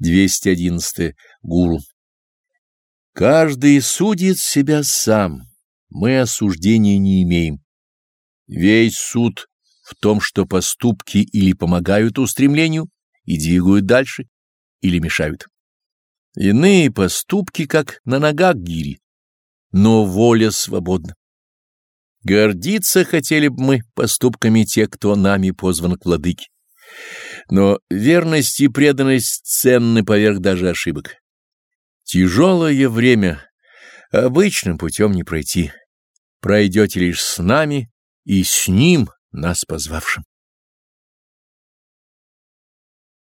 211. Гуру. Каждый судит себя сам, мы осуждения не имеем. Весь суд в том, что поступки или помогают устремлению и двигают дальше, или мешают. Иные поступки, как на ногах гири, но воля свободна. Гордиться хотели бы мы поступками тех, кто нами позван к владыке. Но верность и преданность ценны поверх даже ошибок. Тяжелое время обычным путем не пройти. Пройдете лишь с нами и с ним, нас позвавшим.